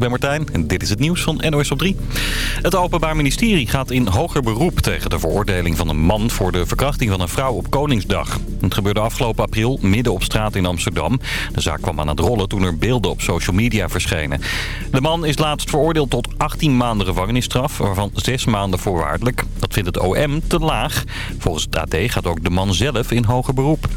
ik ben Martijn en dit is het nieuws van NOS op 3. Het Openbaar Ministerie gaat in hoger beroep tegen de veroordeling van een man... voor de verkrachting van een vrouw op Koningsdag. Het gebeurde afgelopen april midden op straat in Amsterdam. De zaak kwam aan het rollen toen er beelden op social media verschenen. De man is laatst veroordeeld tot 18 maanden gevangenisstraf... waarvan 6 maanden voorwaardelijk. Dat vindt het OM te laag. Volgens het AD gaat ook de man zelf in hoger beroep.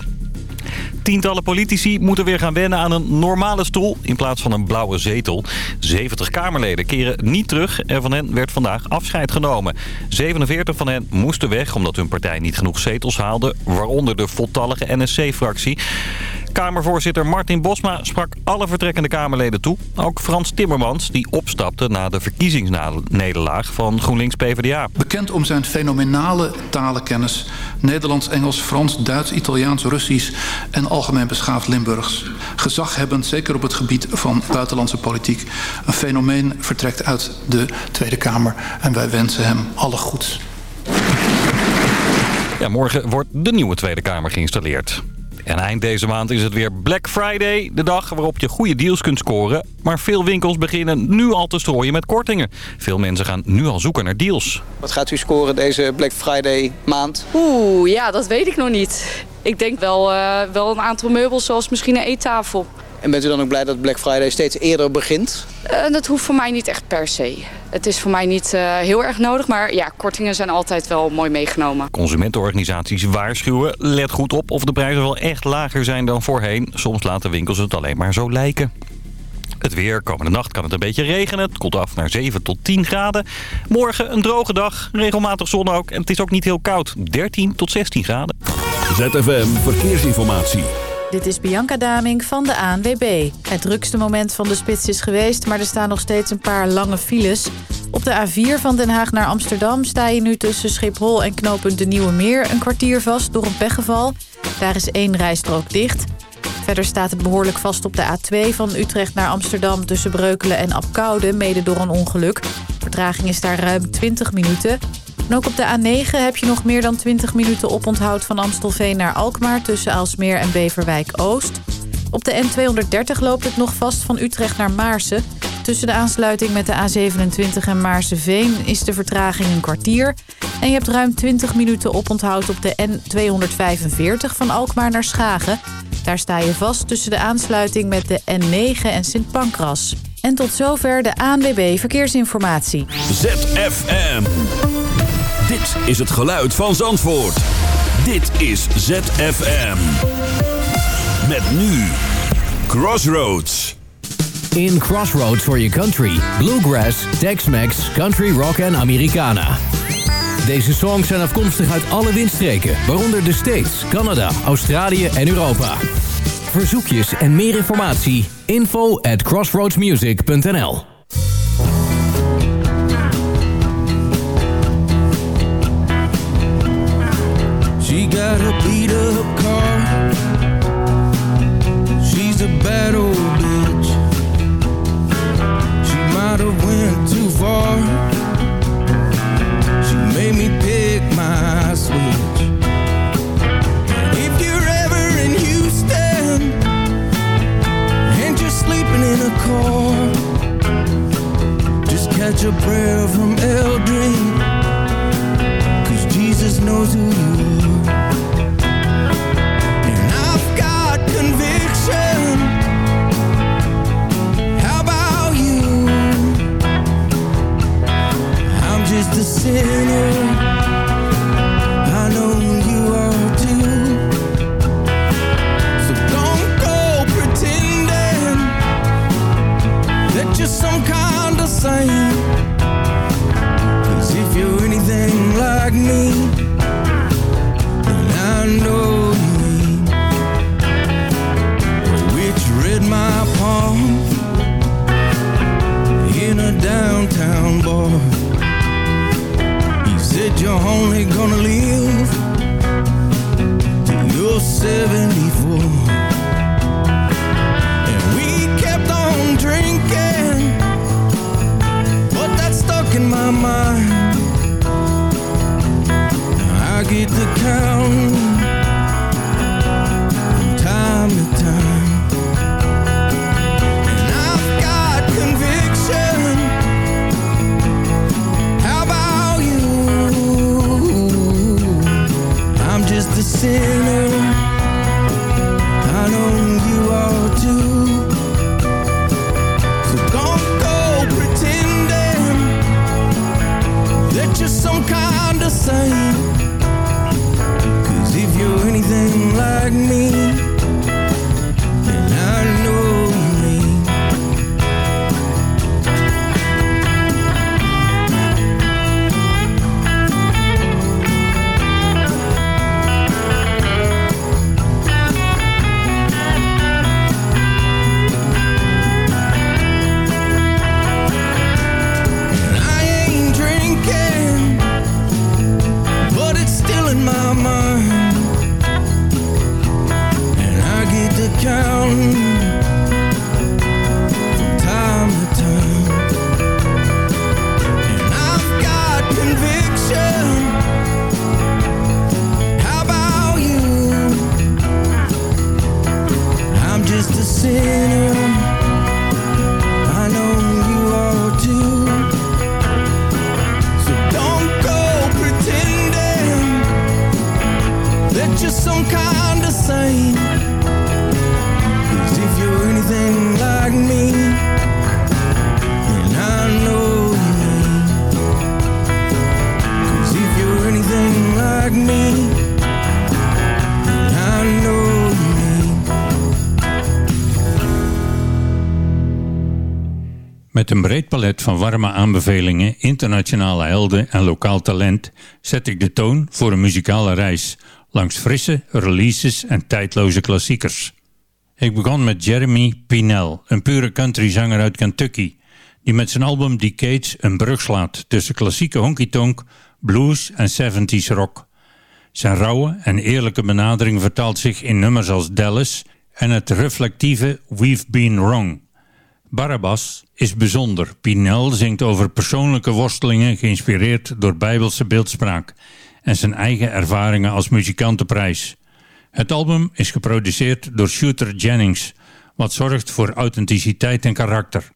Tientallen politici moeten weer gaan wennen aan een normale stoel in plaats van een blauwe zetel. 70 Kamerleden keren niet terug en van hen werd vandaag afscheid genomen. 47 van hen moesten weg omdat hun partij niet genoeg zetels haalde, waaronder de voltallige NSC-fractie. Kamervoorzitter Martin Bosma sprak alle vertrekkende Kamerleden toe. Ook Frans Timmermans, die opstapte na de verkiezingsnederlaag van GroenLinks-PVDA. Bekend om zijn fenomenale talenkennis. Nederlands, Engels, Frans, Duits, Italiaans, Russisch en algemeen beschaafd Limburgs. Gezaghebbend, zeker op het gebied van buitenlandse politiek. Een fenomeen vertrekt uit de Tweede Kamer en wij wensen hem alle goeds. Ja, morgen wordt de nieuwe Tweede Kamer geïnstalleerd. En eind deze maand is het weer Black Friday, de dag waarop je goede deals kunt scoren. Maar veel winkels beginnen nu al te strooien met kortingen. Veel mensen gaan nu al zoeken naar deals. Wat gaat u scoren deze Black Friday maand? Oeh, ja, dat weet ik nog niet. Ik denk wel, uh, wel een aantal meubels zoals misschien een eettafel. En bent u dan ook blij dat Black Friday steeds eerder begint? Uh, dat hoeft voor mij niet echt per se. Het is voor mij niet uh, heel erg nodig, maar ja, kortingen zijn altijd wel mooi meegenomen. Consumentenorganisaties waarschuwen, let goed op of de prijzen wel echt lager zijn dan voorheen. Soms laten winkels het alleen maar zo lijken. Het weer. Komende nacht kan het een beetje regenen. Het koelt af naar 7 tot 10 graden. Morgen een droge dag. Regelmatig zon ook. En het is ook niet heel koud. 13 tot 16 graden. ZFM Verkeersinformatie. Dit is Bianca Daming van de ANWB. Het drukste moment van de spits is geweest, maar er staan nog steeds een paar lange files. Op de A4 van Den Haag naar Amsterdam sta je nu tussen Schiphol en knooppunt de Nieuwe Meer een kwartier vast door een pechgeval. Daar is één rijstrook dicht. Verder staat het behoorlijk vast op de A2 van Utrecht naar Amsterdam... tussen Breukelen en Apkoude, mede door een ongeluk. Vertraging is daar ruim 20 minuten. En ook op de A9 heb je nog meer dan 20 minuten oponthoud van Amstelveen naar Alkmaar... tussen Aalsmeer en Beverwijk-Oost. Op de N230 loopt het nog vast van Utrecht naar Maarsen. Tussen de aansluiting met de A27 en Maarsenveen is de vertraging een kwartier. En je hebt ruim 20 minuten oponthoud op de N245 van Alkmaar naar Schagen. Daar sta je vast tussen de aansluiting met de N9 en Sint Pancras. En tot zover de ANWB Verkeersinformatie. ZFM. Dit is het geluid van Zandvoort. Dit is ZFM. Met nu Crossroads. In Crossroads for your country. Bluegrass, Tex-Mex, Country Rock en Americana. Deze songs zijn afkomstig uit alle windstreken, waaronder de States, Canada, Australië en Europa. Verzoekjes en meer informatie, info at crossroadsmusic.nl got a beat up car. She's a bad old bitch. She might have went too far. She made me pick my switch. If you're ever in Houston And you're sleeping in a car Just catch a prayer from Eldrin. Cause Jesus knows who you sinner. Only gonna live till you're 74. 在意。Van warme aanbevelingen, internationale helden en lokaal talent zet ik de toon voor een muzikale reis langs frisse releases en tijdloze klassiekers. Ik begon met Jeremy Pinell, een pure countryzanger uit Kentucky, die met zijn album Decades een brug slaat tussen klassieke honky-tonk, blues en 70s rock. Zijn rauwe en eerlijke benadering vertaalt zich in nummers als Dallas en het reflectieve We've Been Wrong. Barabbas is bijzonder. Pinel zingt over persoonlijke worstelingen geïnspireerd door bijbelse beeldspraak en zijn eigen ervaringen als muzikantenprijs. Het album is geproduceerd door Shooter Jennings, wat zorgt voor authenticiteit en karakter.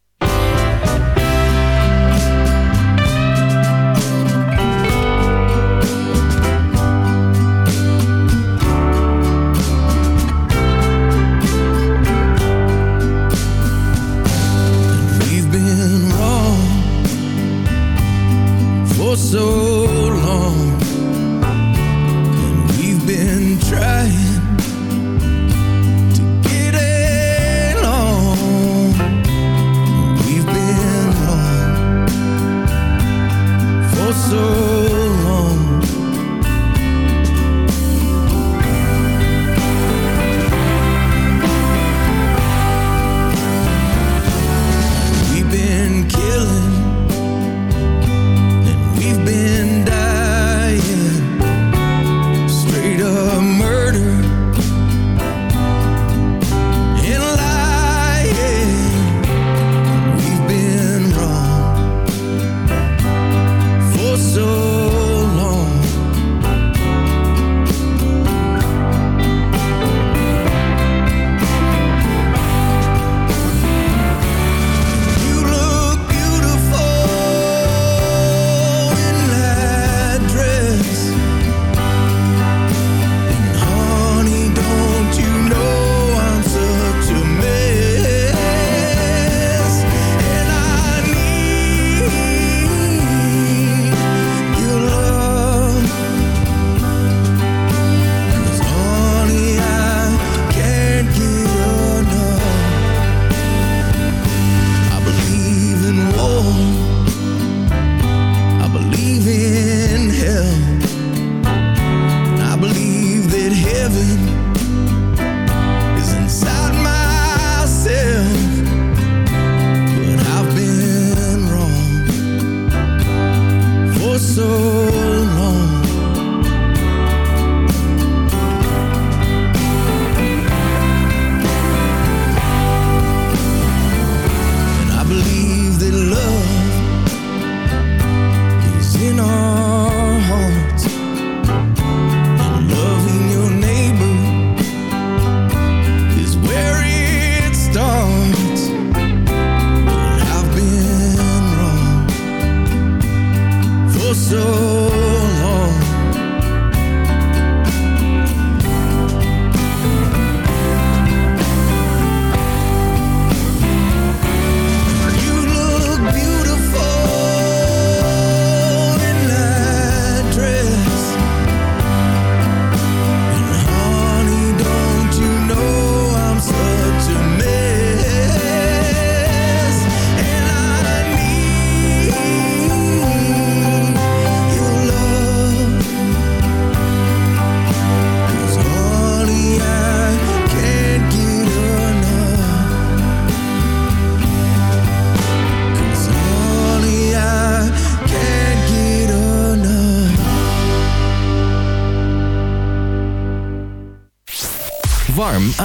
heaven.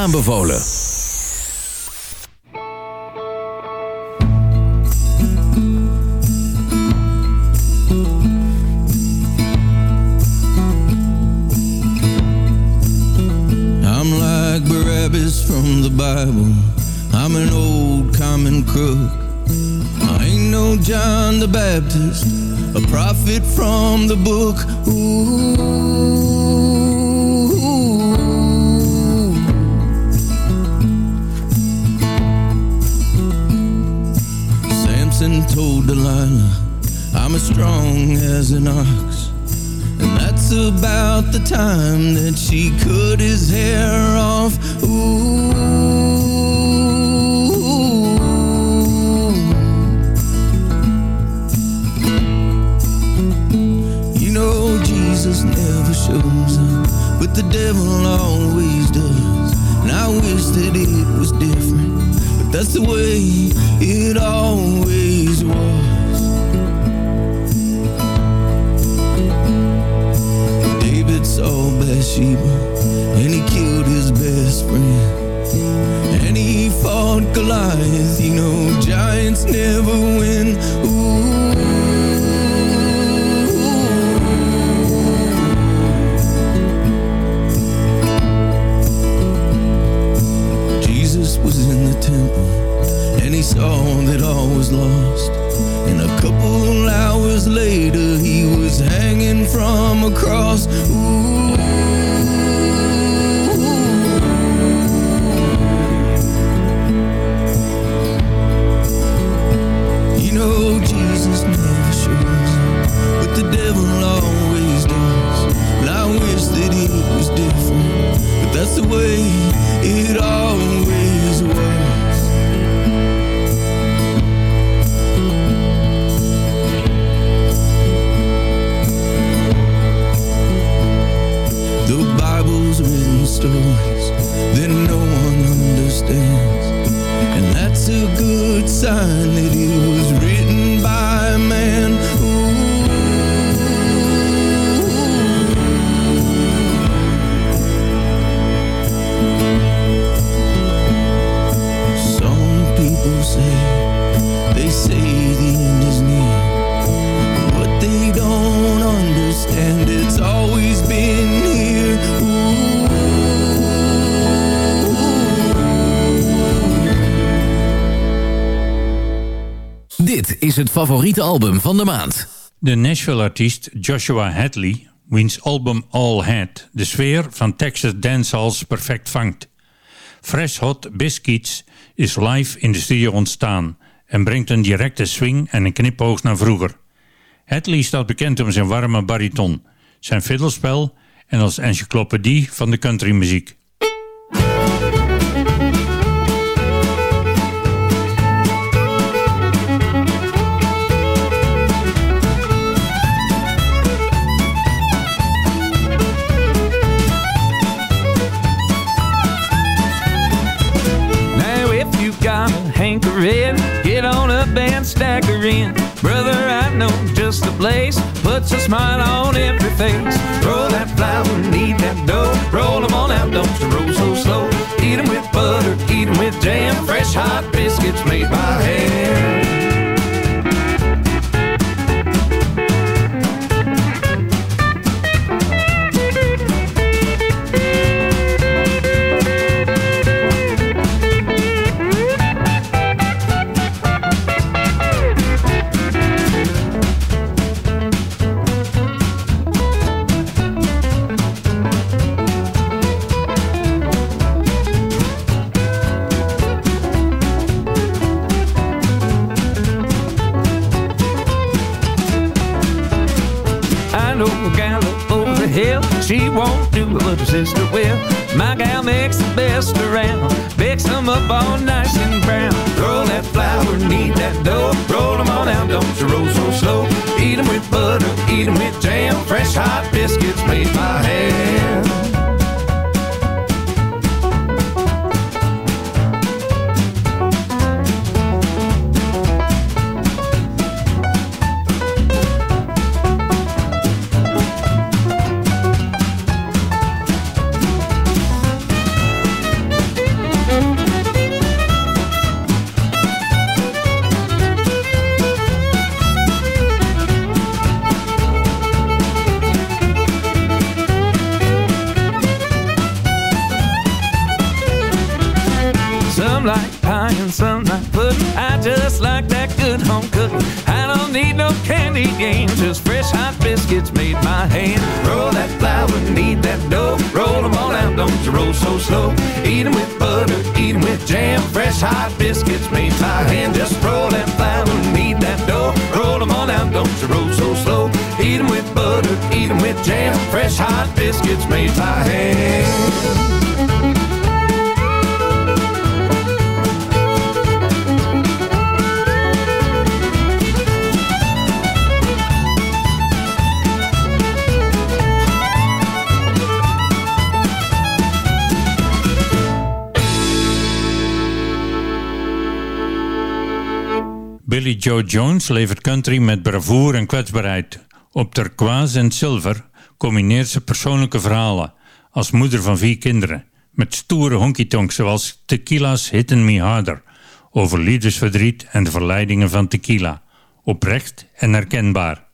Aanbevolen. I'm like Barabbas from the Bible. I'm an old common crook. I ain't no John the Baptist, a prophet from the book. Ooh. told Delilah I'm as strong as an ox. And that's about the time that she cut his hair off. Ooh. You know Jesus never shows up But the devil always does. And I wish that it was different But that's the way it always saw Bathsheba, and he killed his best friend. And he fought Goliath, you know, giants never win. Ooh. Jesus was in the temple, and he saw that all was lost. And a couple hours later, he was hanging from a cross. Ooh. You know Jesus never shows but the devil always does. And I wish that it was different, but that's the way it always stories that no one understands. And that's a good sign that was is het favoriete album van de maand. De Nashville-artiest Joshua Hadley, wiens album All Had de sfeer van Texas dancehalls perfect vangt. Fresh Hot Biscuits is live in de studio ontstaan en brengt een directe swing en een knipoog naar vroeger. Hadley staat bekend om zijn warme bariton, zijn fiddlespel en als encyclopedie van de countrymuziek. Hankering, get on up and stagger in. Brother, I know just the place, puts a smile on every face. Roll that flour, knead that dough, roll 'em on out, don't you roll so slow. Eat 'em with butter, eat 'em with jam, fresh hot biscuits made by hand. What her. My gal makes the best around. Bakes them up all nice and brown. Roll that flour, knead that dough. Roll 'em on out, don't you roll so slow. Eat 'em with butter, eat 'em with jam. Fresh hot biscuits made by Mary Jo Jones levert country met bravoure en kwetsbaarheid. Op turquoise en zilver combineert ze persoonlijke verhalen als moeder van vier kinderen met stoere honky-tonks zoals Tequila's Hitting Me Harder over liefdesverdriet en de verleidingen van tequila. Oprecht en herkenbaar.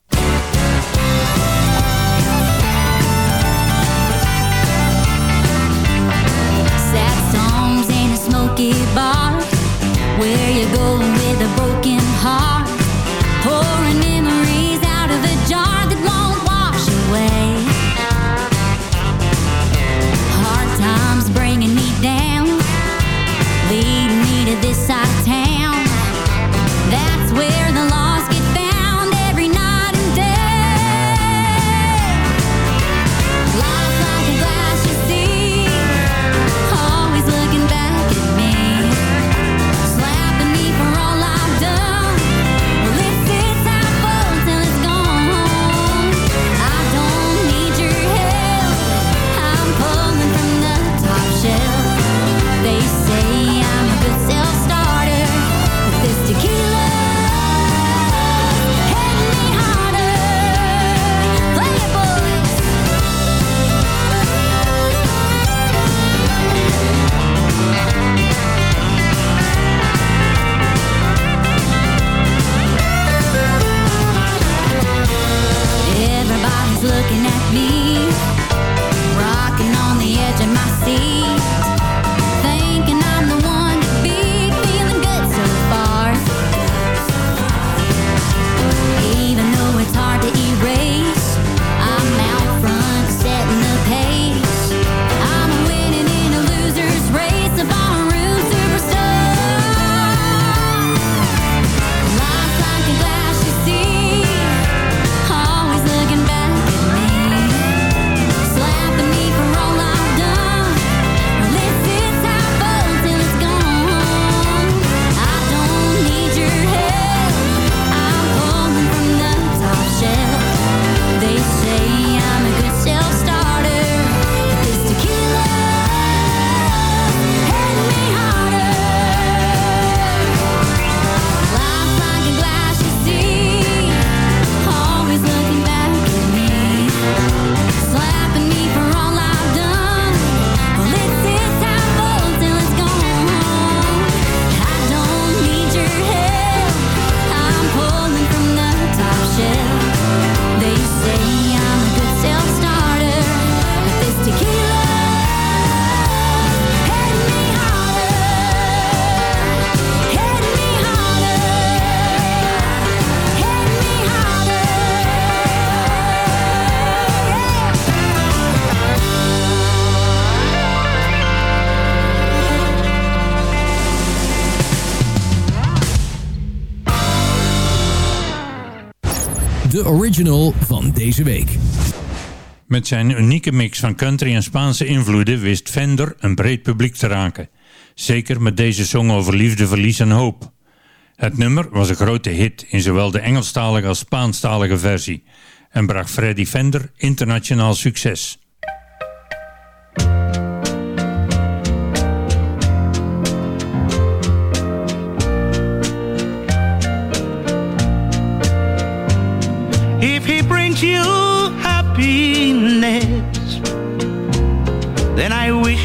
Original van deze week. Met zijn unieke mix van country en Spaanse invloeden wist Fender een breed publiek te raken. Zeker met deze song over liefde, verlies en hoop. Het nummer was een grote hit in zowel de Engelstalige als Spaanstalige versie en bracht Freddy Fender internationaal succes.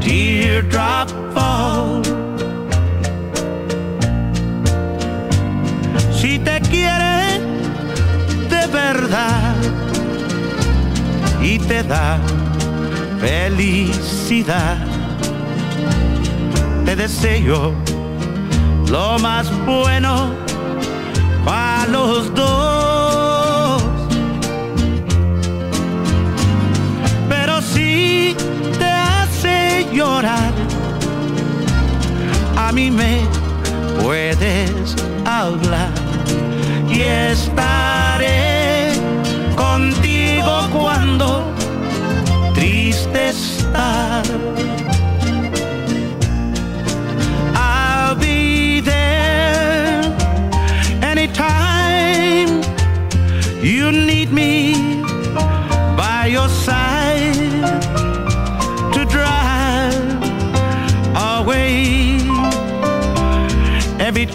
teardrop falls. Si te quiere de verdad y te da felicidad, te deseo lo más bueno para los dos. A mí me puedes hablar y estaré contigo cuando triste estar.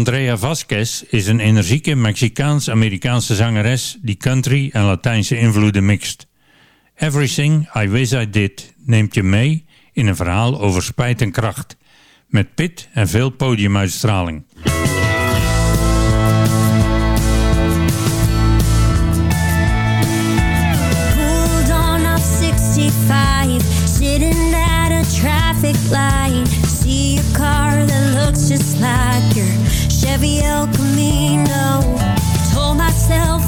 Andrea Vasquez is een energieke Mexicaans-Amerikaanse zangeres die country en Latijnse invloeden mixt. Everything I Wish I Did neemt je mee in een verhaal over spijt en kracht, met pit en veel podiumuitstraling. like. heavy El Camino. Told myself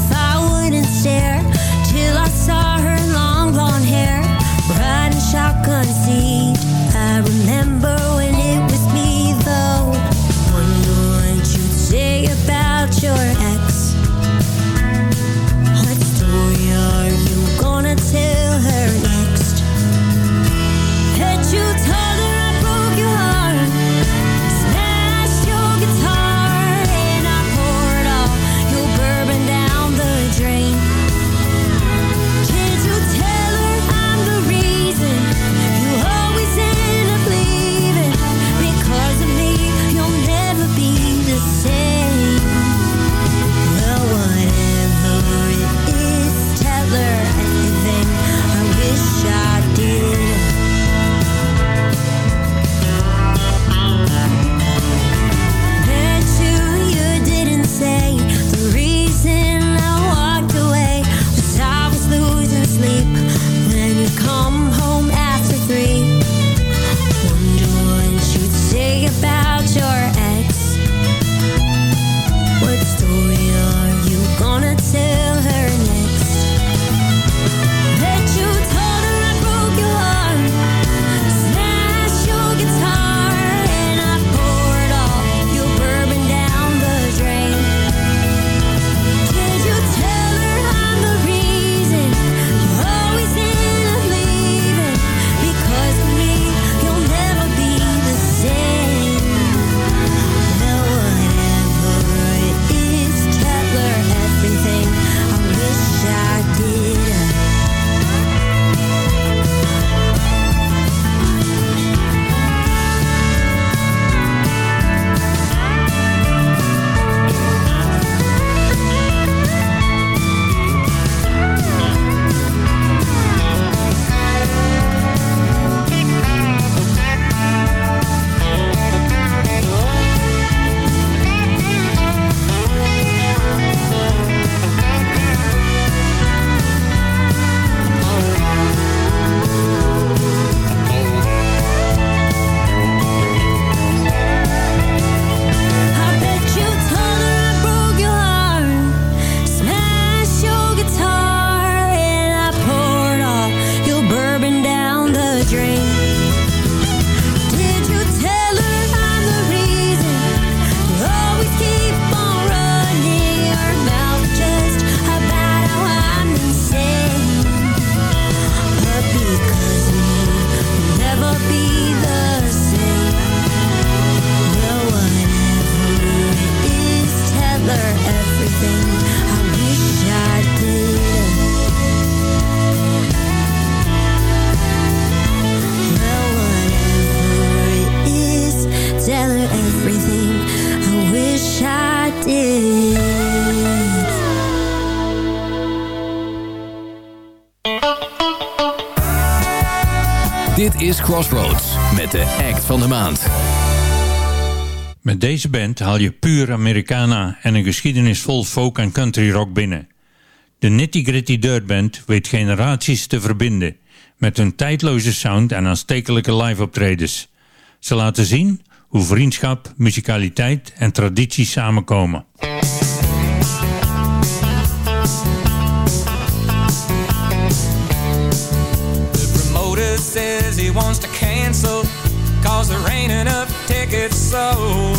deze band haal je puur Americana en een geschiedenis vol folk en country rock binnen. De Nitty Gritty Dirt Band weet generaties te verbinden met hun tijdloze sound en aanstekelijke live optredens. Ze laten zien hoe vriendschap, muzikaliteit en traditie samenkomen. The promoter says he wants to cancel Cause there ain't enough tickets sold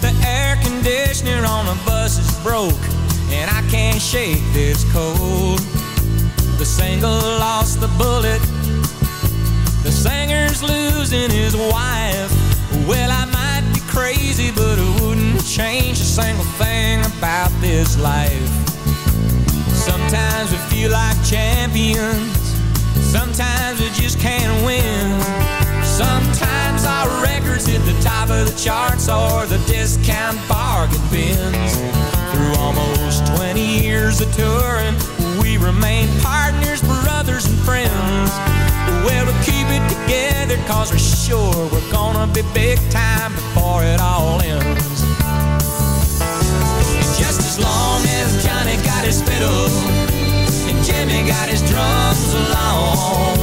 The air conditioner on the bus is broke And I can't shake this cold. The single lost the bullet. The singer's losing his wife. Well, I might be crazy But it wouldn't change a single thing about this life. Sometimes we feel like champions. Sometimes we just can't win. Sometimes top of the charts Or the discount bargain bins. Through almost 20 years of touring We remain partners, brothers and friends. Well, we keep it together Cause we're sure we're gonna be big time Before it all ends. And just as long as Johnny got his fiddle and Jimmy got his drums along,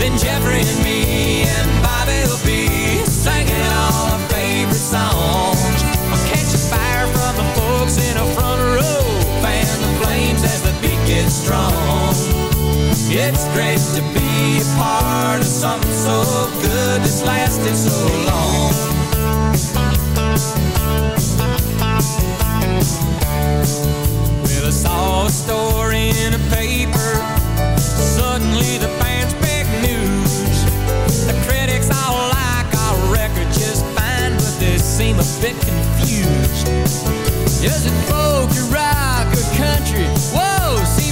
then Jeffrey and me and Bobby strong. It's great to be a part of something so good that's lasted so long. Well, I saw a story in a paper. Suddenly the band's big news. The critics all like our record just fine, but they seem a bit confused. Is it folk or rock or country? Whoa,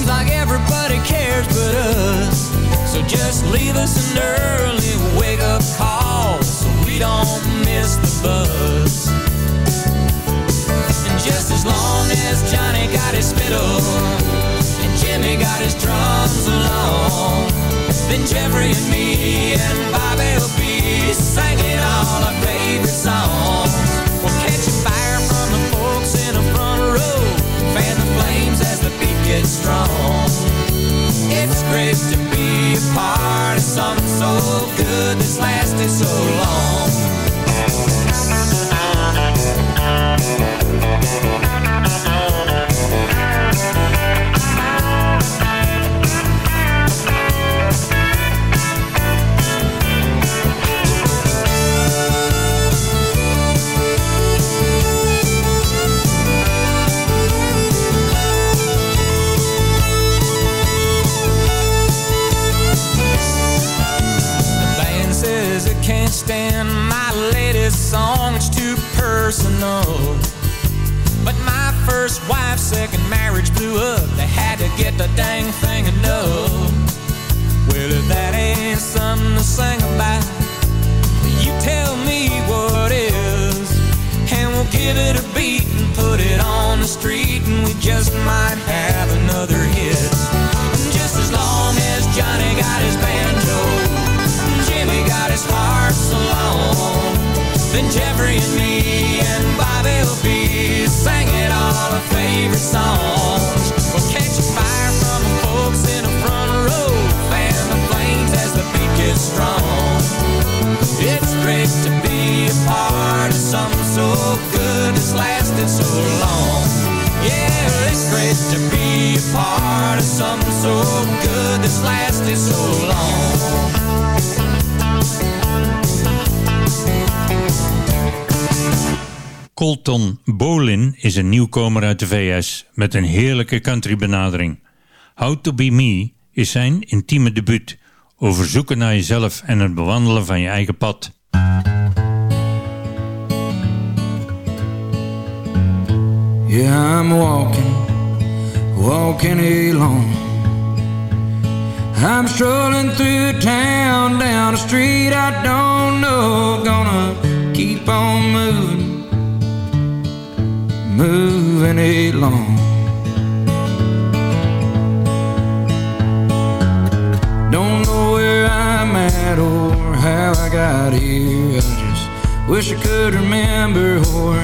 seems like everybody cares but us. So just leave us an early wake-up call so we don't miss the bus. And just as long as Johnny got his fiddle and Jimmy got his drums along, then Jeffrey and me and Bobby will be singing all our favorite songs. Gets strong. It's great to be a part of something so good that's lasted so long. Get the dang thing enough. Well, if that ain't something to sing about, you tell me what is. And we'll give it a beat and put it on the street, and we just might have another hit. And just as long as Johnny got his banjo, Jimmy got his harp along, then Jeffrey and me and Bobby will be singing all our favorite songs. It's to be a part of something so good that's lasted so long. Colton Bolin is een nieuwkomer uit de VS met een heerlijke country benadering. How to Be Me is zijn intieme debuut over zoeken naar jezelf en het bewandelen van je eigen pad. Yeah, I'm walking, walking alone. I'm strolling through town, down a street I don't know. Gonna keep on moving, moving along. Don't know where I'm at or how I got here. I just wish I could remember or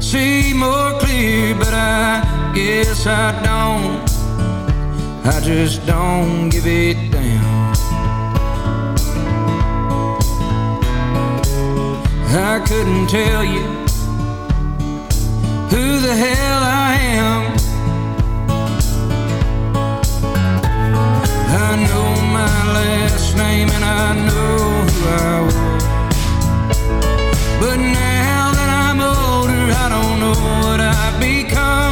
see more clear, but I guess I don't. I just don't give it down. I couldn't tell you who the hell I am. I know my last name and I know who I was. But now that I'm older, I don't know what I've become.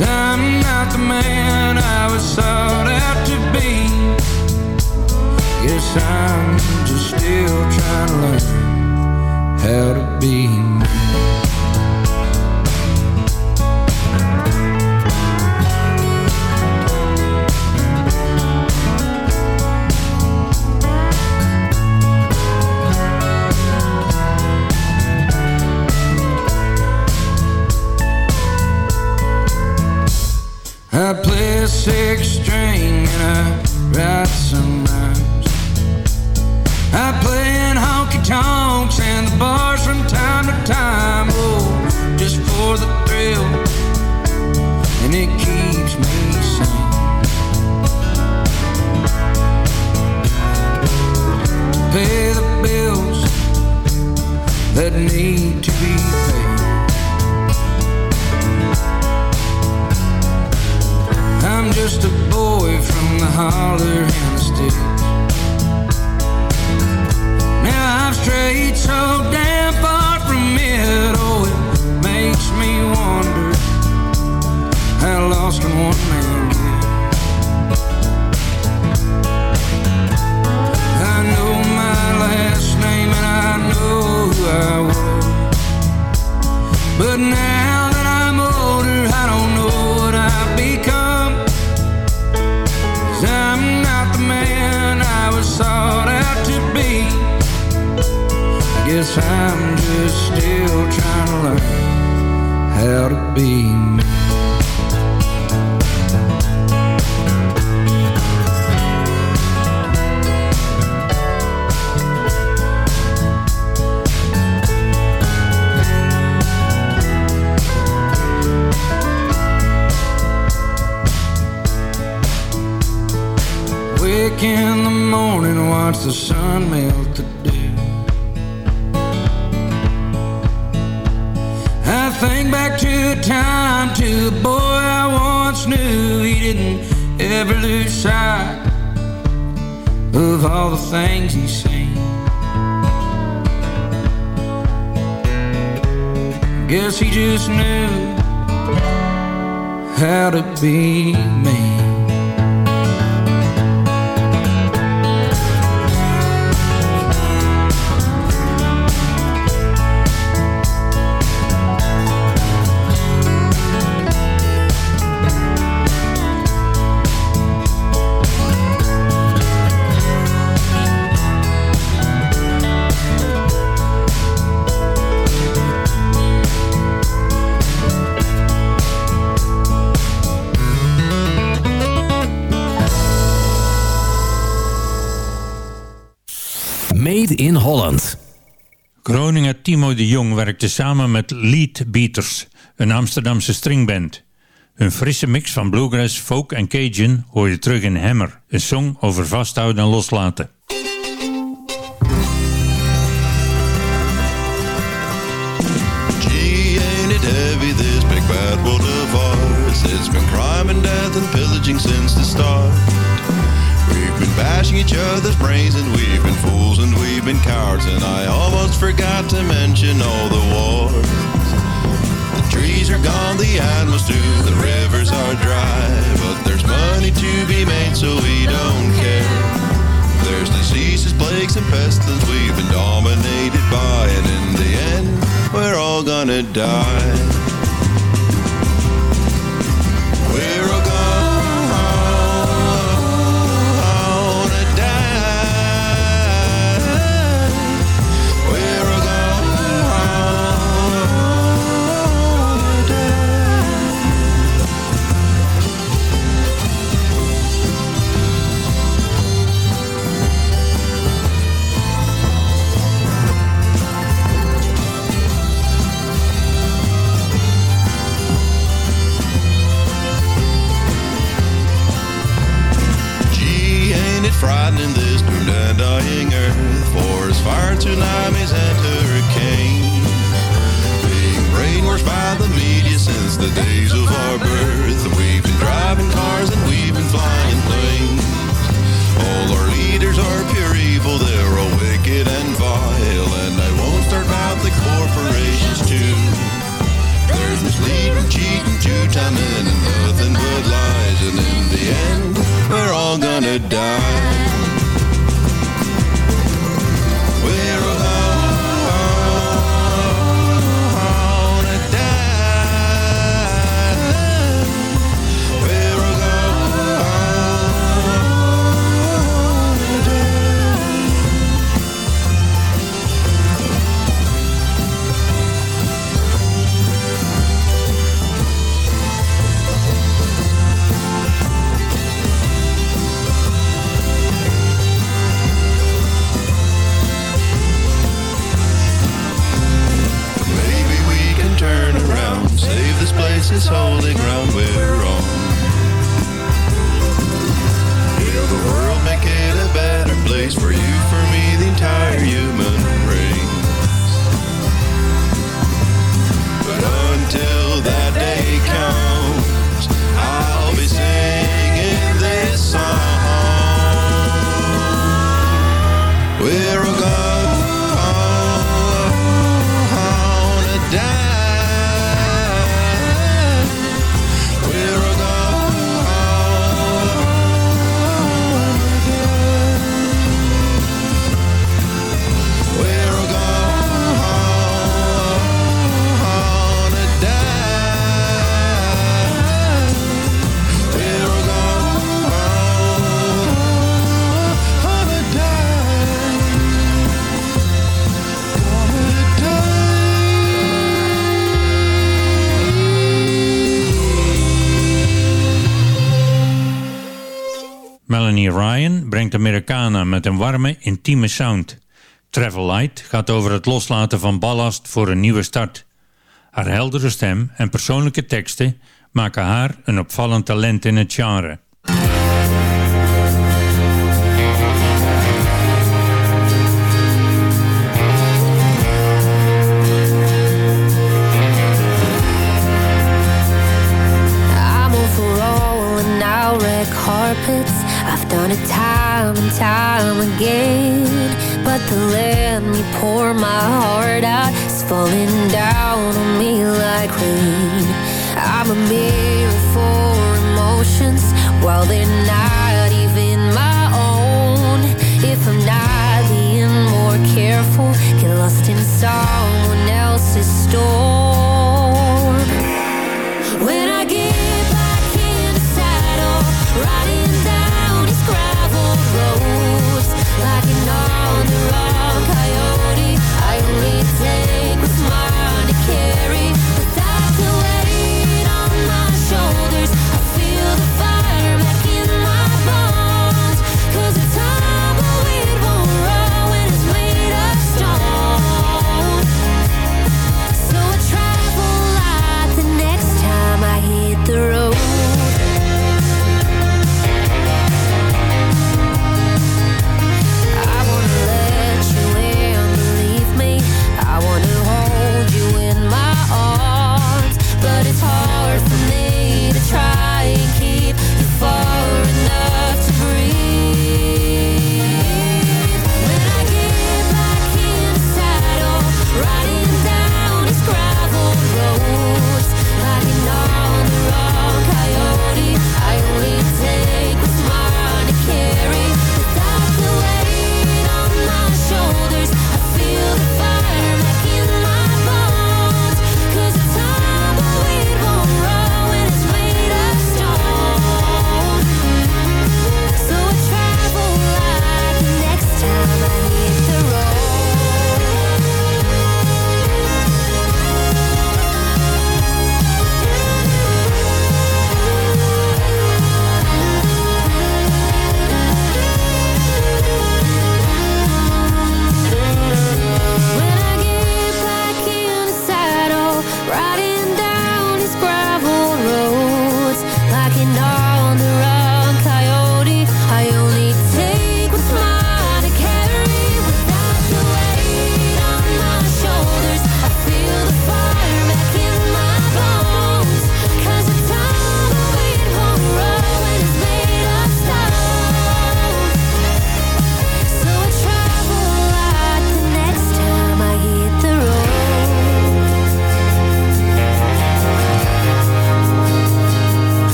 I I'm not the man I was sought out to be. Guess I'm just still trying to learn how to be six string and I write some rhymes. I play holler Made in Holland. Groninger Timo de Jong werkte samen met Lead Beaters, een Amsterdamse stringband. Hun frisse mix van bluegrass, folk en cajun hoor je terug in Hammer, een song over vasthouden en loslaten. Gee, ain't it heavy, this big bad world of ours? It's been crime and death and pillaging since the start. We've been bashing each other's brains and we've been fools and we've been cowards and I almost forgot to mention all the wars. The trees are gone, the animals too, the rivers are dry, but there's money to be made so we don't care. There's diseases, plagues, and pestilence we've been dominated by, and in the end, we're all gonna die. Tsunamis and hurricanes. Being brainwashed by the media since the days of our birth. We've been driving cars and we've been flying planes. All our leaders are pure evil, they're all wicked and vile. And I won't start about the corporations too. There's misleading, cheating, two-timing, and nothing but lies. And in the end, we're all gonna die. Melanie Ryan brengt Americana met een warme, intieme sound. Travel Light gaat over het loslaten van ballast voor een nieuwe start. Haar heldere stem en persoonlijke teksten maken haar een opvallend talent in het genre. Carpets. It time and time again. But the let me pour my heart out is falling down on me like rain. I'm a mirror for emotions while they're not even my own. If I'm not being more careful, get lost in someone else's storm.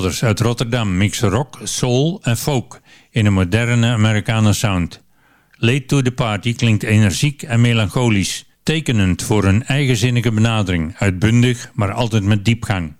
Brothers uit Rotterdam mixen rock, soul en folk in een moderne Americana sound. Late to the Party klinkt energiek en melancholisch, tekenend voor een eigenzinnige benadering, uitbundig maar altijd met diepgang.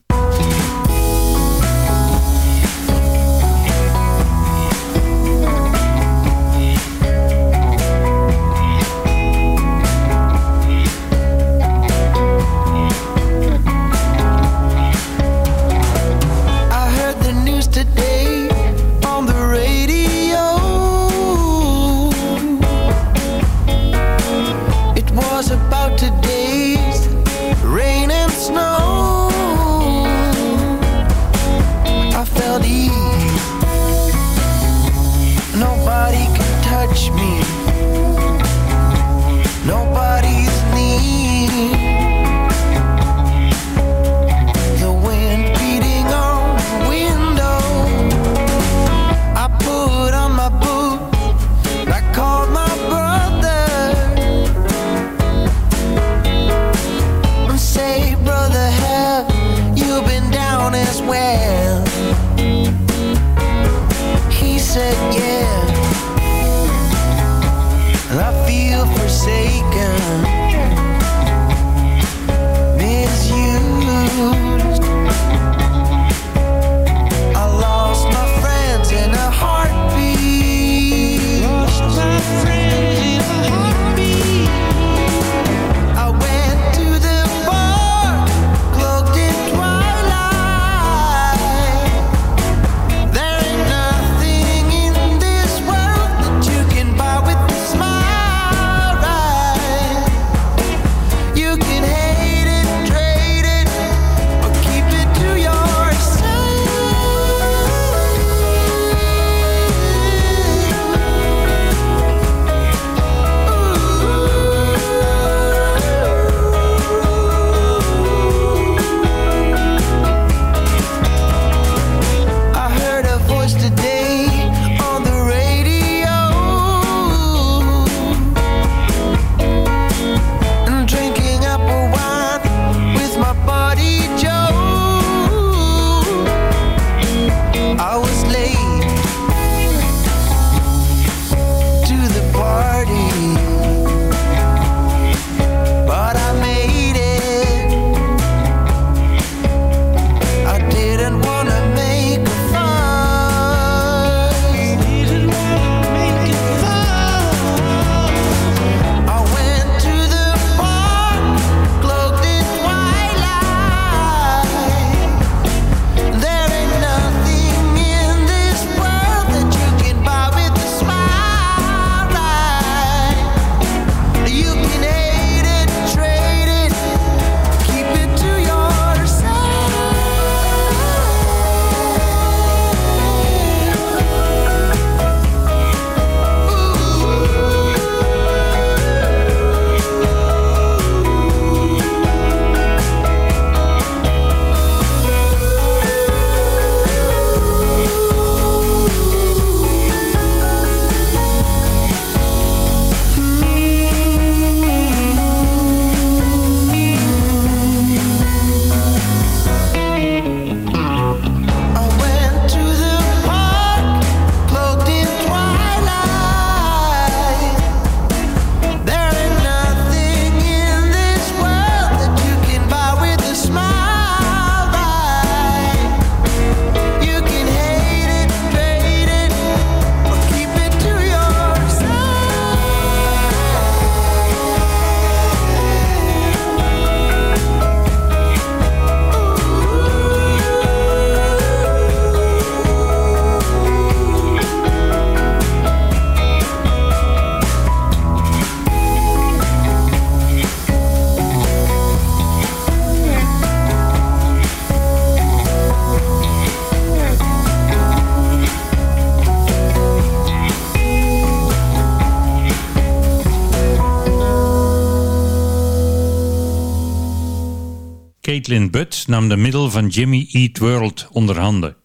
Caitlin Butt nam de middel van Jimmy Eat World onder handen.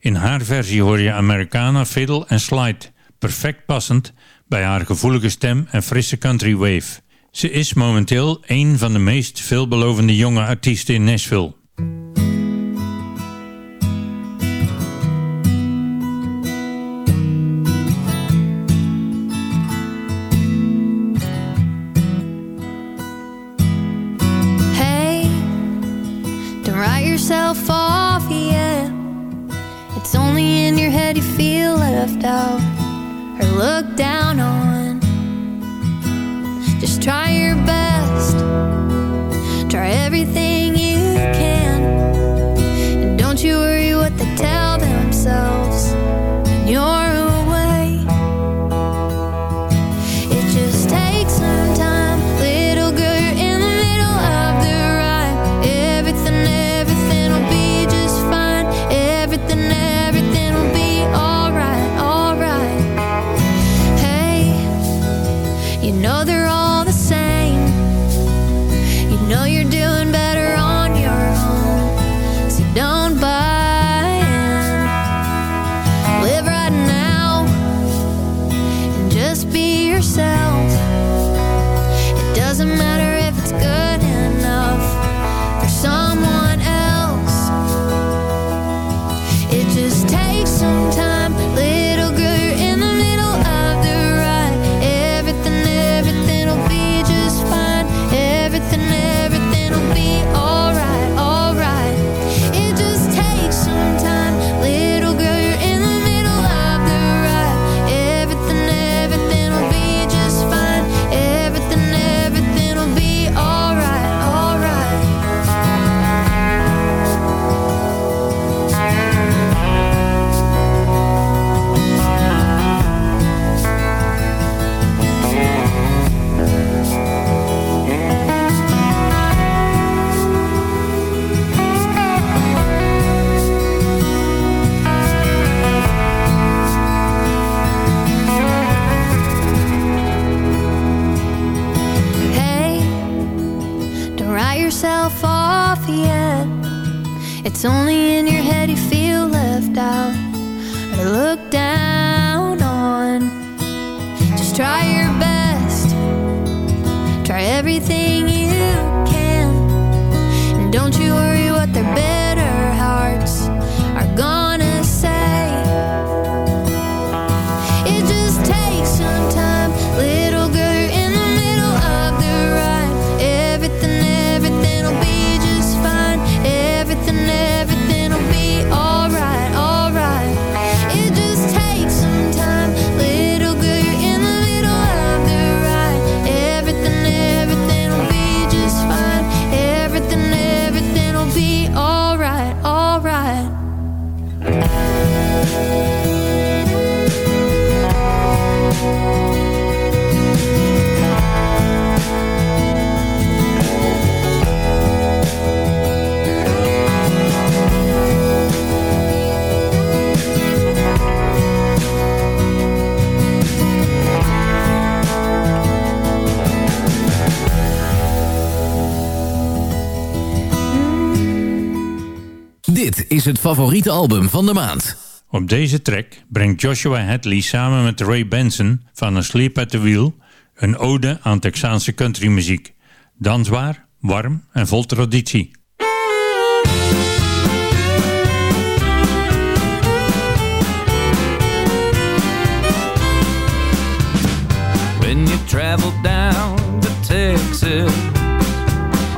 In haar versie hoor je Americana, fiddle en slide, perfect passend bij haar gevoelige stem en frisse country wave. Ze is momenteel een van de meest veelbelovende jonge artiesten in Nashville. yourself off, yet? It's only in your head you feel left out or looked down on. Just try your best, try everything. favoriete album van de maand. Op deze track brengt Joshua Hadley samen met Ray Benson van A Sleep at the Wheel een ode aan Texaanse countrymuziek. Dansbaar, warm en vol traditie. When you travel down Texas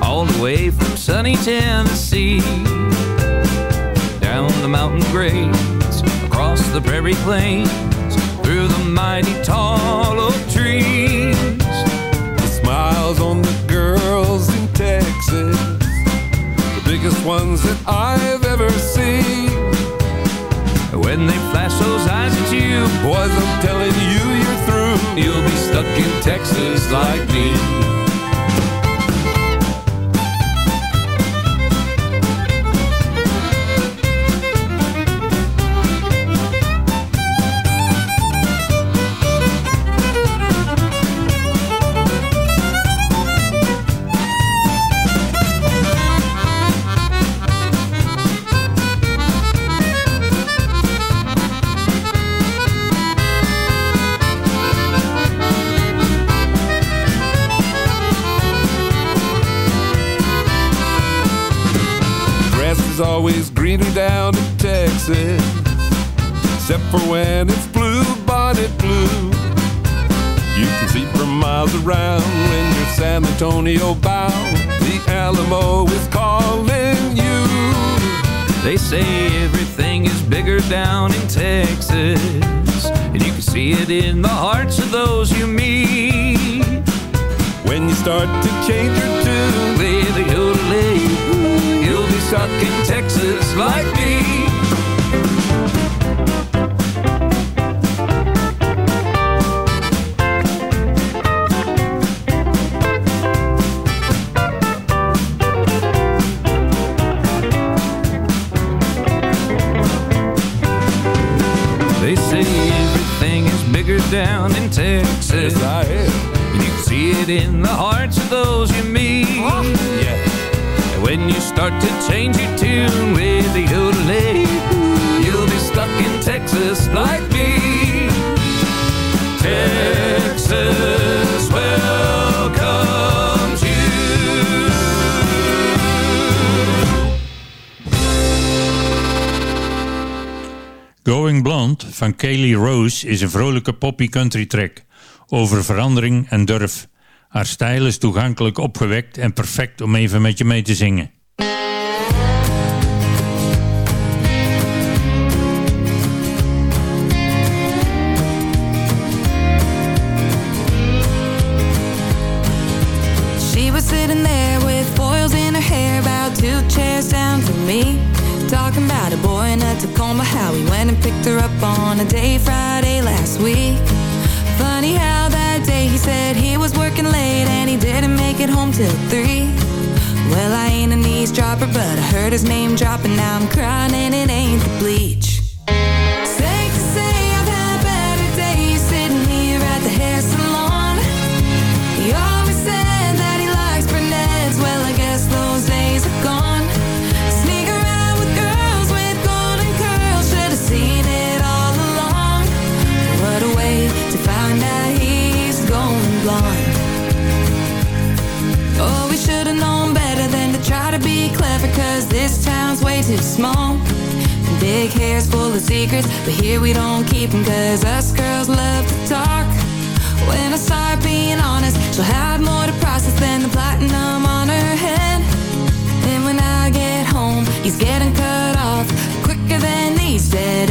All the way from sunny Tennessee mountain grades, across the prairie plains, through the mighty tall oak trees. The smiles on the girls in Texas, the biggest ones that I've ever seen. When they flash those eyes at you, boys, I'm telling you, you're through. You'll be stuck in Texas like me. for when it's blue, bonnet blue. You can see from miles around when you're San Antonio bound. The Alamo is calling you. They say everything is bigger down in Texas, and you can see it in the hearts of those you meet. When you start to change your tune, baby, you'll yodeling, you'll be stuck in Texas like me. Down in Texas. yes, I am. And you can see it in the hearts of those you meet. Oh. Yeah. And when you start to change your tune Kaylee Rose is een vrolijke poppy country track over verandering en durf. Haar stijl is toegankelijk opgewekt en perfect om even met je mee te zingen. She was sitting there with foils in her hair, about two chairs down from me. About a boy in a Tacoma, how he went and picked her up on a day Friday last week. Funny how that day he said he was working late and he didn't make it home till three. Well, I ain't an eavesdropper, but I heard his name drop and now I'm crying and it ain't the bleach. Small. Big hair's full of secrets. But here we don't keep them. Cause us girls love to talk. When I start being honest, she'll have more to process than the platinum on her head. And when I get home, he's getting cut off quicker than these dead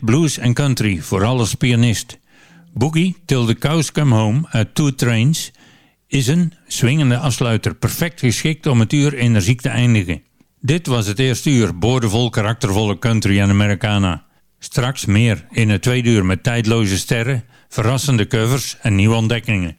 blues en country, vooral als pianist. Boogie Till the Cows Come Home uit Two Trains is een swingende afsluiter, perfect geschikt om het uur energiek te eindigen. Dit was het eerste uur, boordevol karaktervolle country en Americana. Straks meer in het tweede uur met tijdloze sterren, verrassende covers en nieuwe ontdekkingen.